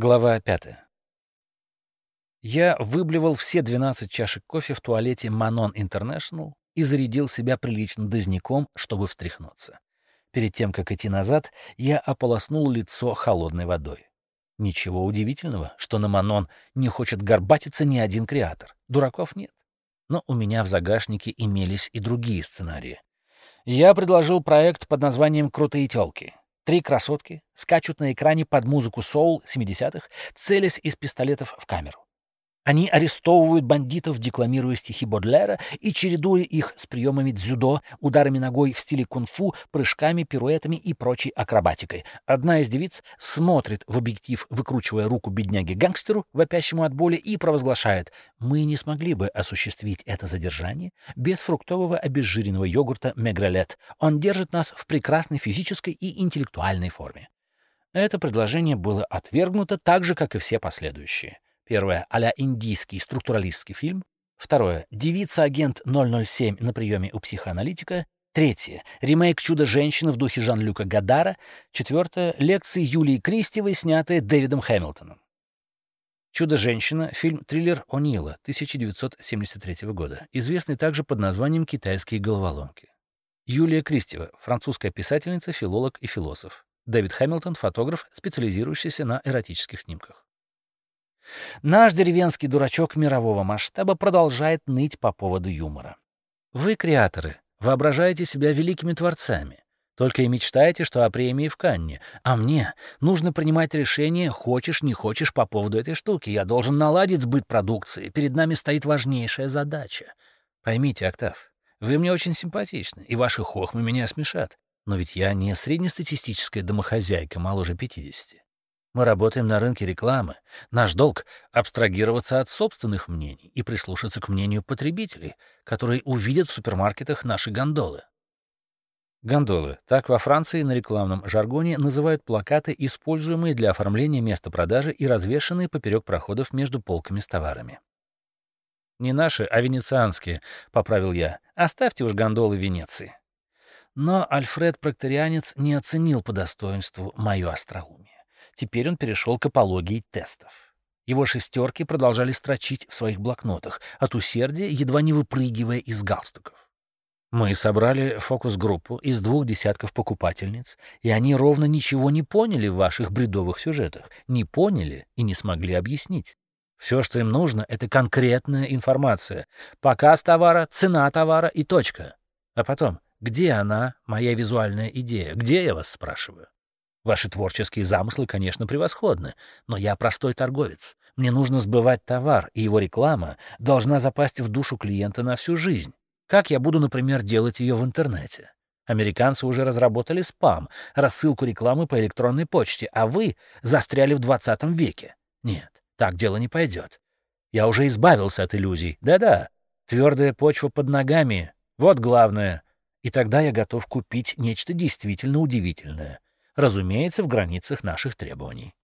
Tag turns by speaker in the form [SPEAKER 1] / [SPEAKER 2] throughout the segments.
[SPEAKER 1] Глава 5. Я выблевал все 12 чашек кофе в туалете Manon International и зарядил себя приличным дозняком, чтобы встряхнуться. Перед тем, как идти назад, я ополоснул лицо холодной водой. Ничего удивительного, что на Манон не хочет горбатиться ни один креатор. Дураков нет. Но у меня в загашнике имелись и другие сценарии. Я предложил проект под названием «Крутые тёлки». Три красотки скачут на экране под музыку соул 70-х, целясь из пистолетов в камеру. Они арестовывают бандитов, декламируя стихи Бодлера и чередуя их с приемами дзюдо, ударами ногой в стиле кунг-фу, прыжками, пируэтами и прочей акробатикой. Одна из девиц смотрит в объектив, выкручивая руку бедняге-гангстеру, вопящему от боли, и провозглашает «Мы не смогли бы осуществить это задержание без фруктового обезжиренного йогурта Мегролет. Он держит нас в прекрасной физической и интеллектуальной форме». Это предложение было отвергнуто так же, как и все последующие. Первое — а индийский структуралистский фильм. Второе — девица-агент 007 на приеме у психоаналитика. Третье — ремейк «Чудо-женщины» в духе Жан-Люка Гадара. Четвертое — лекции Юлии Кристевой, снятые Дэвидом Хэмилтоном. «Чудо-женщина» — фильм-триллер О'Нила 1973 года, известный также под названием «Китайские головоломки». Юлия Кристева — французская писательница, филолог и философ. Дэвид Хэмилтон — фотограф, специализирующийся на эротических снимках. Наш деревенский дурачок мирового масштаба продолжает ныть по поводу юмора. Вы, креаторы, воображаете себя великими творцами. Только и мечтаете, что о премии в Канне. А мне нужно принимать решение, хочешь, не хочешь, по поводу этой штуки. Я должен наладить сбыт продукции. Перед нами стоит важнейшая задача. Поймите, Октав, вы мне очень симпатичны, и ваши хохмы меня смешат. Но ведь я не среднестатистическая домохозяйка моложе 50. Мы работаем на рынке рекламы. Наш долг — абстрагироваться от собственных мнений и прислушаться к мнению потребителей, которые увидят в супермаркетах наши гондолы. Гондолы. Так во Франции на рекламном жаргоне называют плакаты, используемые для оформления места продажи и развешанные поперек проходов между полками с товарами. «Не наши, а венецианские», — поправил я. «Оставьте уж гондолы Венеции». Но Альфред-прокторианец не оценил по достоинству мою остроумие. Теперь он перешел к апологии тестов. Его шестерки продолжали строчить в своих блокнотах, от усердия едва не выпрыгивая из галстуков. Мы собрали фокус-группу из двух десятков покупательниц, и они ровно ничего не поняли в ваших бредовых сюжетах, не поняли и не смогли объяснить. Все, что им нужно, это конкретная информация. Показ товара, цена товара и точка. А потом, где она, моя визуальная идея? Где, я вас спрашиваю? Ваши творческие замыслы, конечно, превосходны, но я простой торговец. Мне нужно сбывать товар, и его реклама должна запасть в душу клиента на всю жизнь. Как я буду, например, делать ее в интернете? Американцы уже разработали спам, рассылку рекламы по электронной почте, а вы застряли в 20 веке. Нет, так дело не пойдет. Я уже избавился от иллюзий. Да-да, твердая почва под ногами — вот главное. И тогда я готов купить нечто действительно удивительное — разумеется, в границах наших требований.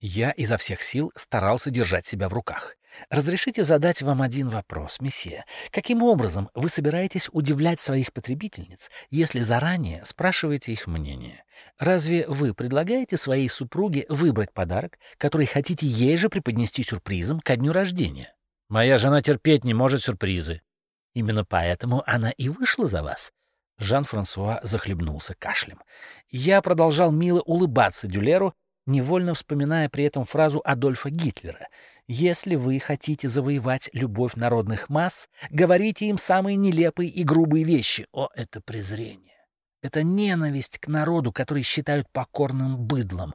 [SPEAKER 1] Я изо всех сил старался держать себя в руках. Разрешите задать вам один вопрос, месье. Каким образом вы собираетесь удивлять своих потребительниц, если заранее спрашиваете их мнение? Разве вы предлагаете своей супруге выбрать подарок, который хотите ей же преподнести сюрпризом ко дню рождения? Моя жена терпеть не может сюрпризы. Именно поэтому она и вышла за вас. Жан-Франсуа захлебнулся кашлем. Я продолжал мило улыбаться Дюлеру, невольно вспоминая при этом фразу Адольфа Гитлера. «Если вы хотите завоевать любовь народных масс, говорите им самые нелепые и грубые вещи. О, это презрение! Это ненависть к народу, который считают покорным быдлом.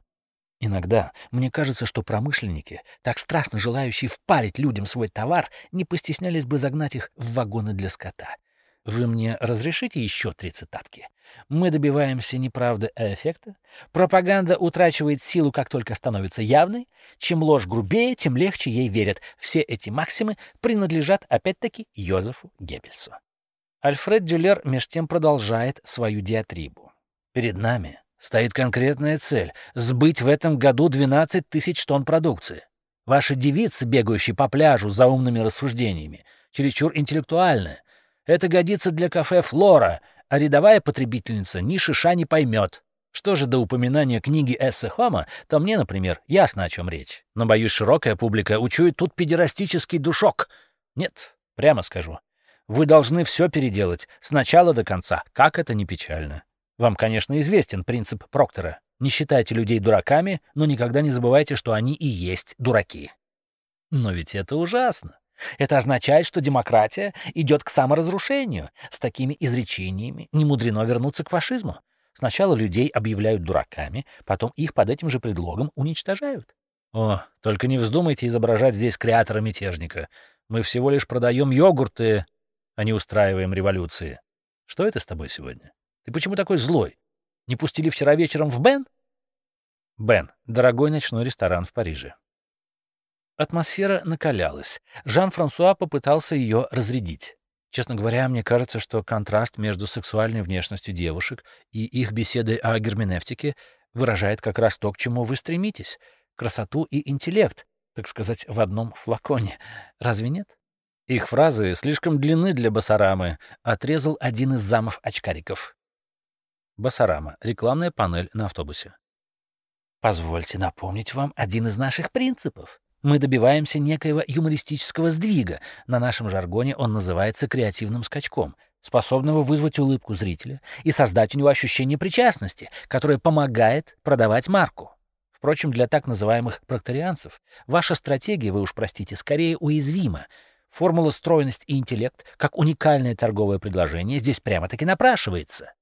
[SPEAKER 1] Иногда мне кажется, что промышленники, так страстно желающие впарить людям свой товар, не постеснялись бы загнать их в вагоны для скота. Вы мне разрешите еще три цитатки? Мы добиваемся не правды, а эффекта. Пропаганда утрачивает силу, как только становится явной. Чем ложь грубее, тем легче ей верят. Все эти максимы принадлежат, опять-таки, Йозефу Геббельсу. Альфред Дюлер меж тем продолжает свою диатрибу. Перед нами стоит конкретная цель — сбыть в этом году 12 тысяч тонн продукции. Ваши девицы, бегающие по пляжу за умными рассуждениями, чересчур интеллектуальны, это годится для кафе «Флора», а рядовая потребительница ни шиша не поймет. Что же до упоминания книги Эссе Хома, то мне, например, ясно, о чем речь. Но, боюсь, широкая публика учует тут педерастический душок. Нет, прямо скажу. Вы должны все переделать, с начала до конца, как это не печально. Вам, конечно, известен принцип Проктора. Не считайте людей дураками, но никогда не забывайте, что они и есть дураки. Но ведь это ужасно. Это означает, что демократия идет к саморазрушению. С такими изречениями не мудрено вернуться к фашизму. Сначала людей объявляют дураками, потом их под этим же предлогом уничтожают. О, только не вздумайте изображать здесь креатора-мятежника. Мы всего лишь продаем йогурты, а не устраиваем революции. Что это с тобой сегодня? Ты почему такой злой? Не пустили вчера вечером в Бен? Бен — дорогой ночной ресторан в Париже. Атмосфера накалялась. Жан-Франсуа попытался ее разрядить. Честно говоря, мне кажется, что контраст между сексуальной внешностью девушек и их беседой о герменевтике выражает как раз то, к чему вы стремитесь — красоту и интеллект, так сказать, в одном флаконе. Разве нет? Их фразы слишком длинны для Басарамы, отрезал один из замов очкариков. Басарама — рекламная панель на автобусе. Позвольте напомнить вам один из наших принципов. Мы добиваемся некоего юмористического сдвига. На нашем жаргоне он называется креативным скачком, способного вызвать улыбку зрителя и создать у него ощущение причастности, которое помогает продавать марку. Впрочем, для так называемых прокторианцев ваша стратегия, вы уж простите, скорее уязвима. Формула стройность и интеллект, как уникальное торговое предложение, здесь прямо-таки напрашивается.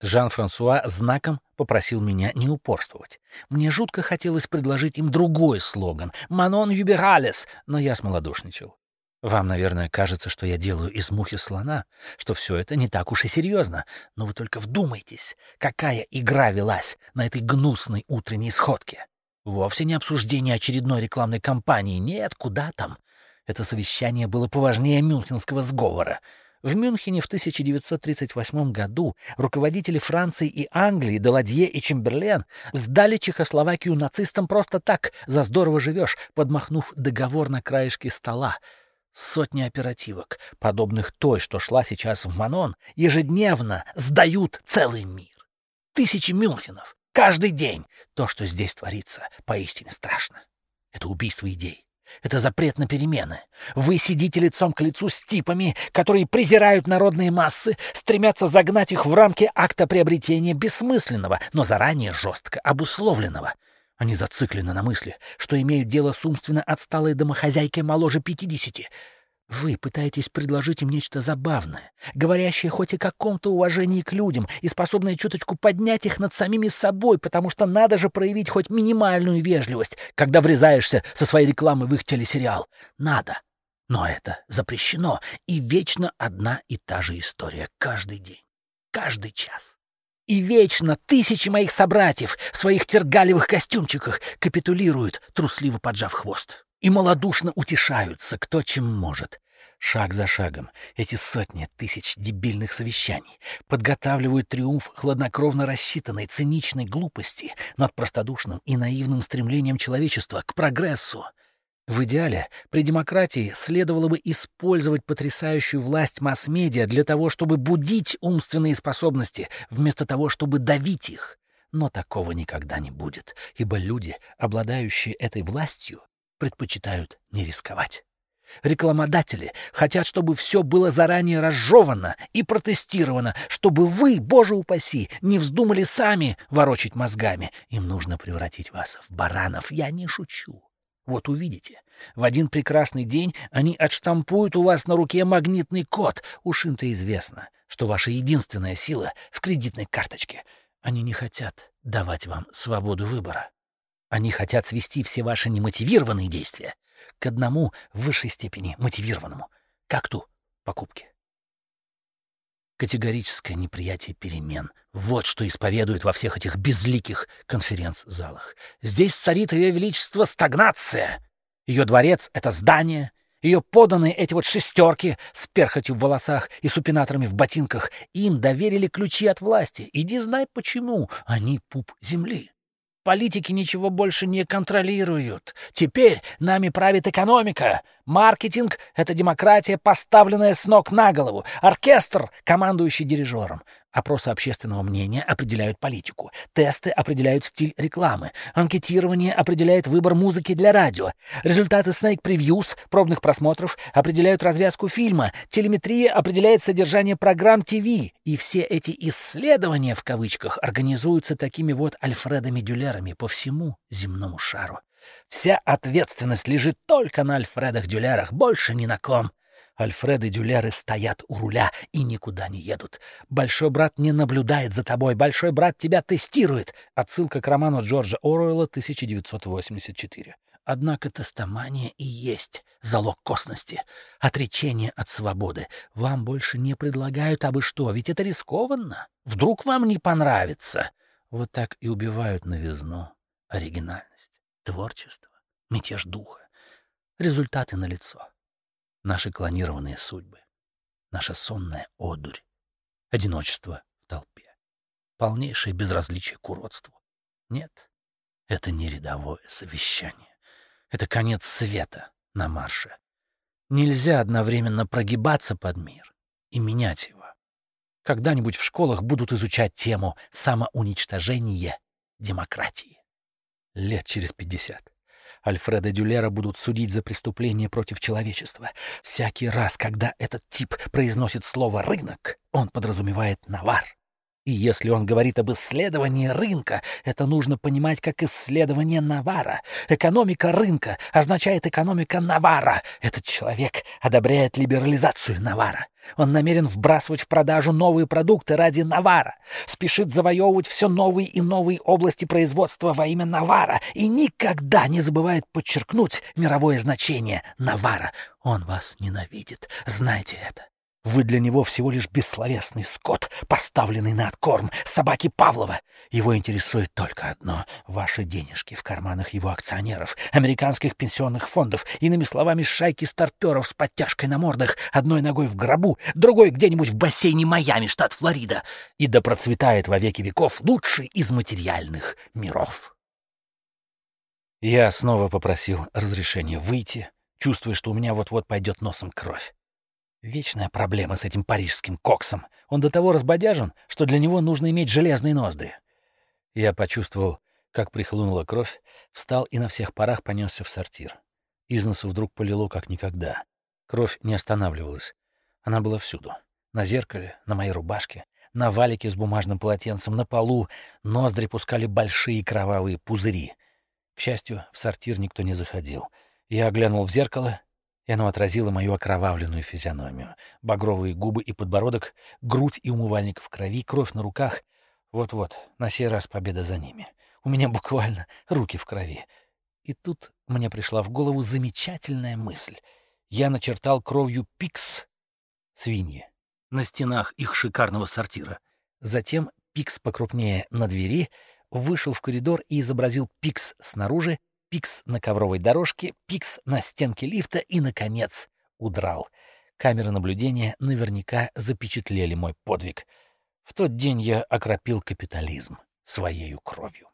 [SPEAKER 1] Жан-Франсуа знаком попросил меня не упорствовать. Мне жутко хотелось предложить им другой слоган «Манон юбералес», но я смолодушничал. Вам, наверное, кажется, что я делаю из мухи слона, что все это не так уж и серьезно, но вы только вдумайтесь, какая игра велась на этой гнусной утренней сходке. Вовсе не обсуждение очередной рекламной кампании, нет, куда там. Это совещание было поважнее мюнхенского сговора — в Мюнхене в 1938 году руководители Франции и Англии, Даладье и Чемберлен, сдали Чехословакию нацистам просто так, за здорово живешь, подмахнув договор на краешке стола. Сотни оперативок, подобных той, что шла сейчас в Манон, ежедневно сдают целый мир. Тысячи Мюнхенов, каждый день. То, что здесь творится, поистине страшно. Это убийство идей. Это запрет на перемены. Вы сидите лицом к лицу с типами, которые презирают народные массы, стремятся загнать их в рамки акта приобретения бессмысленного, но заранее жестко обусловленного. Они зациклены на мысли, что имеют дело с умственно отсталой домохозяйкой моложе пятидесяти — вы пытаетесь предложить им нечто забавное, говорящее хоть о каком-то уважении к людям и способное чуточку поднять их над самими собой, потому что надо же проявить хоть минимальную вежливость, когда врезаешься со своей рекламой в их телесериал. Надо. Но это запрещено, и вечно одна и та же история каждый день, каждый час. И вечно тысячи моих собратьев в своих тергалевых костюмчиках капитулируют, трусливо поджав хвост и малодушно утешаются, кто чем может. Шаг за шагом эти сотни тысяч дебильных совещаний подготавливают триумф хладнокровно рассчитанной циничной глупости над простодушным и наивным стремлением человечества к прогрессу. В идеале при демократии следовало бы использовать потрясающую власть масс-медиа для того, чтобы будить умственные способности, вместо того, чтобы давить их. Но такого никогда не будет, ибо люди, обладающие этой властью, предпочитают не рисковать. Рекламодатели хотят, чтобы все было заранее разжевано и протестировано, чтобы вы, боже упаси, не вздумали сами ворочить мозгами. Им нужно превратить вас в баранов. Я не шучу. Вот увидите. В один прекрасный день они отштампуют у вас на руке магнитный код. Уж им-то известно, что ваша единственная сила в кредитной карточке. Они не хотят давать вам свободу выбора. Они хотят свести все ваши немотивированные действия к одному в высшей степени мотивированному — к акту покупки. Категорическое неприятие перемен — вот что исповедует во всех этих безликих конференц-залах. Здесь царит ее величество стагнация. Ее дворец — это здание, ее поданные эти вот шестерки с перхотью в волосах и супинаторами в ботинках им доверили ключи от власти. Иди знай почему, они пуп земли. Политики ничего больше не контролируют. Теперь нами правит экономика. Маркетинг — это демократия, поставленная с ног на голову. Оркестр, командующий дирижером. Опросы общественного мнения определяют политику. Тесты определяют стиль рекламы. Анкетирование определяет выбор музыки для радио. Результаты Snake Previews, пробных просмотров, определяют развязку фильма. Телеметрия определяет содержание программ ТВ. И все эти «исследования» в кавычках организуются такими вот Альфредами-дюлерами по всему земному шару. Вся ответственность лежит только на Альфредах-дюлерах, больше ни на ком. Альфреды Дюлеры стоят у руля и никуда не едут. Большой брат не наблюдает за тобой, большой брат тебя тестирует. Отсылка к роману Джорджа Оруэлла 1984. Однако тестомания и есть залог косности, отречение от свободы. Вам больше не предлагают абы что, ведь это рискованно. Вдруг вам не понравится. Вот так и убивают новизну, оригинальность, творчество, мятеж духа. Результаты налицо наши клонированные судьбы, наша сонная одурь, одиночество в толпе, полнейшее безразличие к уродству. Нет, это не рядовое совещание. Это конец света на марше. Нельзя одновременно прогибаться под мир и менять его. Когда-нибудь в школах будут изучать тему самоуничтожения демократии. Лет через пятьдесят. Альфреда Дюлера будут судить за преступление против человечества. Всякий раз, когда этот тип произносит слово «рынок», он подразумевает «навар». И если он говорит об исследовании рынка, это нужно понимать как исследование Навара. Экономика рынка означает экономика Навара. Этот человек одобряет либерализацию Навара. Он намерен вбрасывать в продажу новые продукты ради Навара, спешит завоевывать все новые и новые области производства во имя Навара и никогда не забывает подчеркнуть мировое значение Навара. Он вас ненавидит, знайте это. Вы для него всего лишь бессловесный скот, поставленный на откорм собаки Павлова. Его интересует только одно — ваши денежки в карманах его акционеров, американских пенсионных фондов, иными словами, шайки старперов с подтяжкой на мордах, одной ногой в гробу, другой где-нибудь в бассейне Майами, штат Флорида. И да процветает во веки веков лучший из материальных миров. Я снова попросил разрешения выйти, чувствуя, что у меня вот-вот пойдет носом кровь. Вечная проблема с этим парижским коксом. Он до того разбодяжен, что для него нужно иметь железные ноздри. Я почувствовал, как прихлынула кровь, встал и на всех парах понесся в сортир. Из носу вдруг полило как никогда. Кровь не останавливалась. Она была всюду. На зеркале, на моей рубашке, на валике с бумажным полотенцем, на полу. Ноздри пускали большие кровавые пузыри. К счастью, в сортир никто не заходил. Я оглянул в зеркало и оно отразило мою окровавленную физиономию. Багровые губы и подбородок, грудь и умывальник в крови, кровь на руках. Вот-вот, на сей раз победа за ними. У меня буквально руки в крови. И тут мне пришла в голову замечательная мысль. Я начертал кровью пикс — свиньи — на стенах их шикарного сортира. Затем пикс покрупнее на двери, вышел в коридор и изобразил пикс снаружи, пикс на ковровой дорожке, пикс на стенке лифта и, наконец, удрал. Камеры наблюдения наверняка запечатлели мой подвиг. В тот день я окропил капитализм своею кровью.